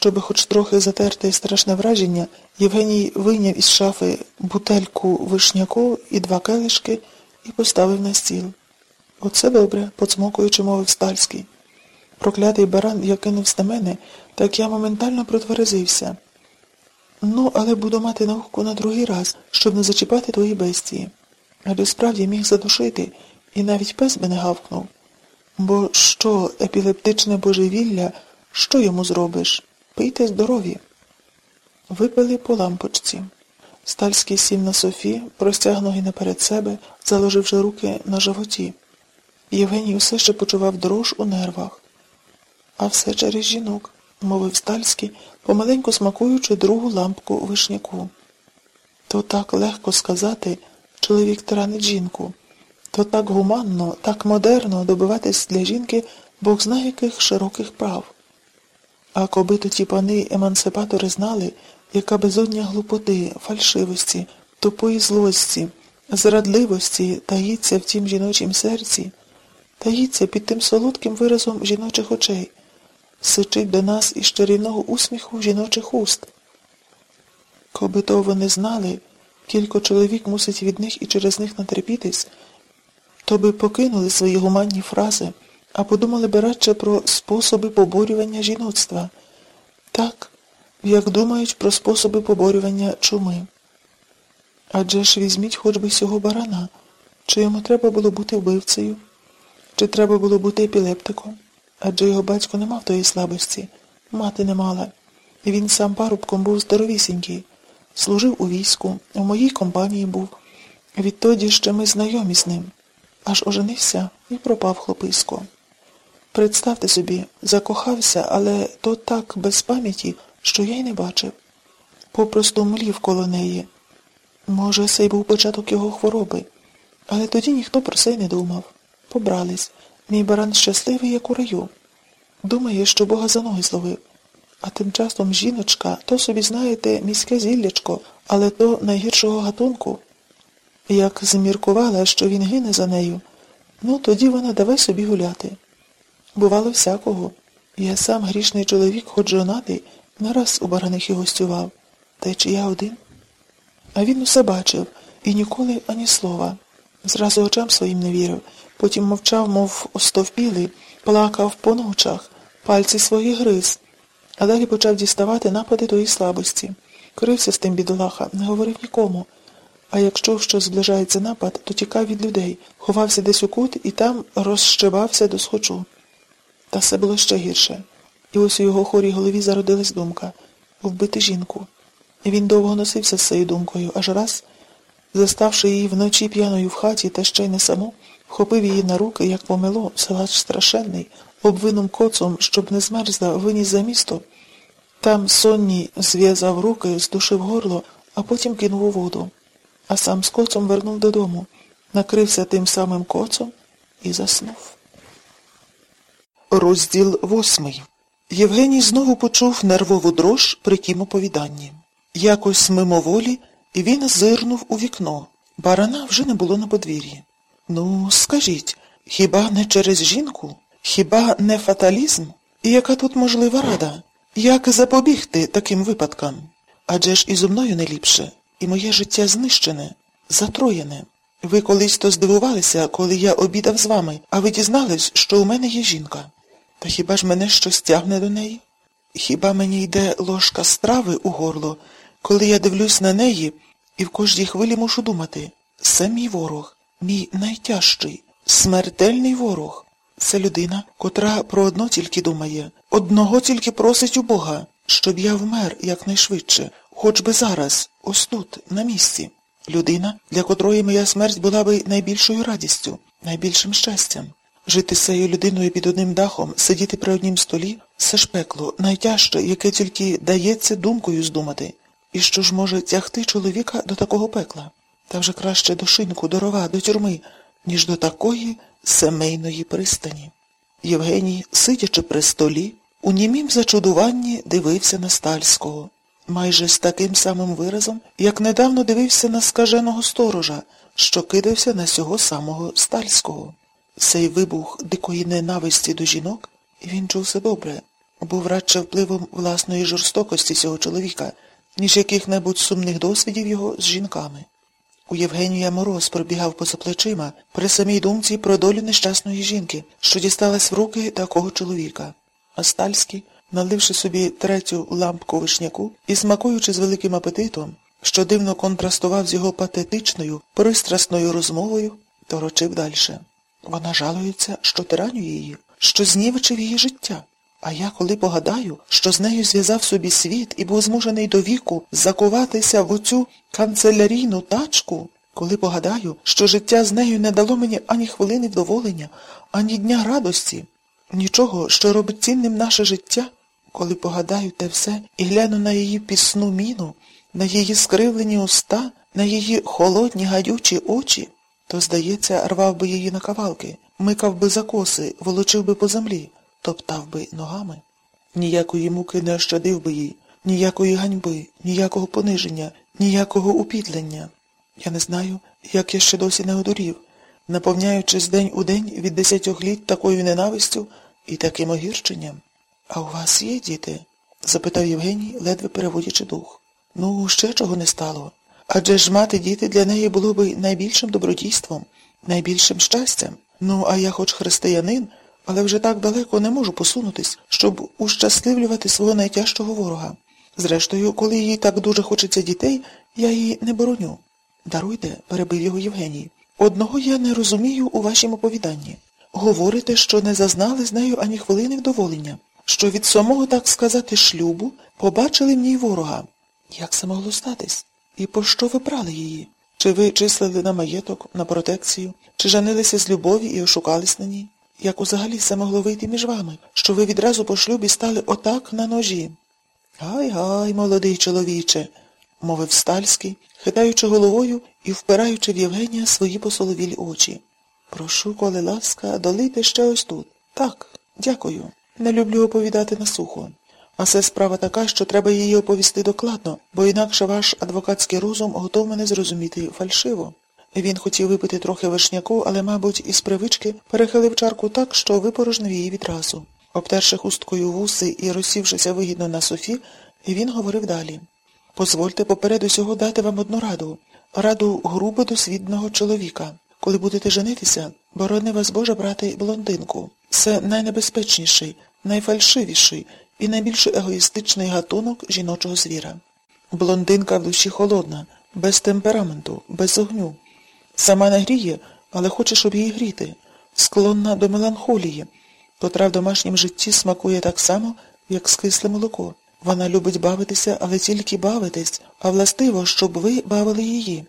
Щоби хоч трохи затерти страшне враження, Євгеній вийняв із шафи бутельку вишняку і два келишки і поставив на стіл. Оце добре, поцмокуючи, мовив Стальський. Проклятий баран як кинувся на мене, так я моментально протверезився. Ну, але буду мати науку на другий раз, щоб не зачіпати твої бестії. Але справді міг задушити, і навіть пес би не гавкнув. Бо що, епілептичне божевілля, що йому зробиш? Пийте здорові. Випили по лампочці. Стальський сів на софі, простяг ноги наперед себе, заложивши руки на животі. Євгеній усе ще почував дрож у нервах. А все через жінок, мовив Стальський, помаленьку смакуючи другу лампку вишняку. То так легко сказати, чоловік транить жінку. То так гуманно, так модерно добиватись для жінки Бог знає яких широких прав. А коби то ті пани емансипатори знали, яка безодня глупоти, фальшивості, тупої злості, зрадливості таїться в тім жіночім серці, таїться під тим солодким виразом жіночих очей, сичить до нас із чарівного усміху жіночих уст. Коби то вони знали, кілько чоловік мусить від них і через них натерпітись, то би покинули свої гуманні фрази, а подумали би радше про способи поборювання жіноцтва. Так, як думають про способи поборювання чуми. Адже ж візьміть хоч би сього барана, чи йому треба було бути вбивцею, чи треба було бути епілептиком, адже його батько не мав тої слабості, мати не мала. І він сам парубком був здоровісінький, служив у війську, у моїй компанії був. Відтоді ще ми знайомі з ним. Аж оженився і пропав хлописько. Представте собі, закохався, але то так без пам'яті, що я й не бачив. Попросту млів коло неї. Може, це й був початок його хвороби, але тоді ніхто про це й не думав. Побрались. Мій баран щасливий, як у раю. Думає, що Бога за ноги зловив. А тим часом жіночка, то собі, знаєте, міське зіллячко, але то найгіршого гатунку. Як зміркувала, що він гине за нею, ну тоді вона давай собі гуляти. Бувало всякого. Я сам грішний чоловік, хоч жонатий, не раз у бараних і гостював. Та й чи я один? А він усе бачив і ніколи ані слова. Зразу очам своїм не вірив, потім мовчав, мов остовпілий, плакав по ночах, пальці свої гриз, а далі почав діставати напади тої слабості. Крився з тим бідолаха, не говорив нікому. А якщо що зближається напад, то тікав від людей, ховався десь у кут і там розщебався до схочу. Та все було ще гірше. І ось у його хорій голові зародилась думка вбити жінку. І він довго носився з цією думкою, аж раз, заставши її вночі п'яною в хаті та ще й не саму, вхопив її на руки, як помило, салач страшенний, обвинум коцом, щоб не змерзла, виніс за місто. Там сонній зв'язав руки, здушив горло, а потім кинув у воду. А сам з коцом вернув додому, накрився тим самим коцом і заснув. Розділ восьмий. Євгеній знову почув нервову дрож при тім оповіданні. Якось мимоволі він зирнув у вікно. Барана вже не було на подвір'ї. Ну, скажіть, хіба не через жінку? Хіба не фаталізм? І яка тут можлива рада? Як запобігти таким випадкам? Адже ж і зо мною не ліпше, і моє життя знищене, затроєне. Ви колись то здивувалися, коли я обідав з вами, а ви дізнались, що у мене є жінка. Та хіба ж мене щось тягне до неї? Хіба мені йде ложка страви у горло, коли я дивлюсь на неї і в кожній хвилі мушу думати це мій ворог, мій найтяжчий, смертельний ворог. Це людина, котра про одно тільки думає, одного тільки просить у Бога, щоб я вмер якнайшвидше, хоч би зараз, ось тут, на місці. Людина, для котрої моя смерть була би найбільшою радістю, найбільшим щастям. Жити з цією людиною під одним дахом, сидіти при однім столі це ж пекло, найтяжче, яке тільки дається думкою здумати. І що ж може тягти чоловіка до такого пекла? Та вже краще до шинку, до рова, до тюрми, ніж до такої семейної пристані. Євгеній, сидячи при столі, у німім зачудуванні дивився на стальського, майже з таким самим виразом, як недавно дивився на скаженого сторожа, що кидався на сього самого стальського. Цей вибух дикої ненависті до жінок, він чув все добре, був радше впливом власної жорстокості цього чоловіка, ніж яких-небудь сумних досвідів його з жінками. У Євгенія мороз пробігав поза плечима при самій думці про долю нещасної жінки, що дісталась в руки такого чоловіка. А Стальський, наливши собі третю лампку вишняку і смакуючи з великим апетитом, що дивно контрастував з його патетичною, пристрасною розмовою, торочив дальше. Вона жалується, що тираню її, що знівечив її життя. А я, коли погадаю, що з нею зв'язав собі світ і був змушений до віку закуватися в оцю канцелярійну тачку, коли погадаю, що життя з нею не дало мені ані хвилини вдоволення, ані дня радості, нічого, що робить цінним наше життя, коли погадаю те все і гляну на її пісну міну, на її скривлені уста, на її холодні гадючі очі, то, здається, рвав би її на кавалки, микав би за коси, волочив би по землі, топтав би ногами. Ніякої муки не ощадив би їй, ніякої ганьби, ніякого пониження, ніякого упітлення. Я не знаю, як я ще досі не одурів, наповняючись день у день від десятьох літ такою ненавистю і таким огірченням. А у вас є діти? запитав Євгеній, ледве переводячи дух. Ну, ще чого не стало. Адже ж мати діти для неї було би найбільшим добродійством, найбільшим щастям. Ну, а я хоч християнин, але вже так далеко не можу посунутись, щоб ущасливлювати свого найтяжчого ворога. Зрештою, коли їй так дуже хочеться дітей, я її не бороню. Даруйте, перебив його Євгеній. Одного я не розумію у вашому оповіданні. Говорите, що не зазнали з нею ані хвилини вдоволення, що від самого, так сказати, шлюбу побачили в ній ворога. Як це могло статись? І по що ви брали її? Чи ви числили на маєток, на протекцію, чи жанилися з любові і ошукались на ній? Як взагалі це могло вийти між вами, що ви відразу по шлюбі стали отак на ножі? Гай-гай, молодий чоловіче, мовив Стальський, хитаючи головою і впираючи в Євгенія свої посоловілі очі. Прошу, коли ласка, долийте ще ось тут. Так, дякую. Не люблю оповідати на сухо. А це справа така, що треба її оповісти докладно, бо інакше ваш адвокатський розум готов мене зрозуміти фальшиво. Він хотів випити трохи вишняку, але, мабуть, із привички перехилив чарку так, що випорожнив її відразу. Обтерши хусткою вуси і розсівшися вигідно на софі, він говорив далі. Позвольте поперед усього дати вам одну раду. Раду грубо досвідного чоловіка. Коли будете женитися, борони вас Боже брати блондинку. Це найнебезпечніший, найфальшивіший і найбільш егоїстичний гатунок жіночого звіра. Блондинка в душі холодна, без темпераменту, без огню. Сама не гріє, але хоче, щоб її гріти, склонна до меланхолії, котра в домашнім житті смакує так само, як скисле молоко. Вона любить бавитися, але тільки бавитись, а властиво, щоб ви бавили її.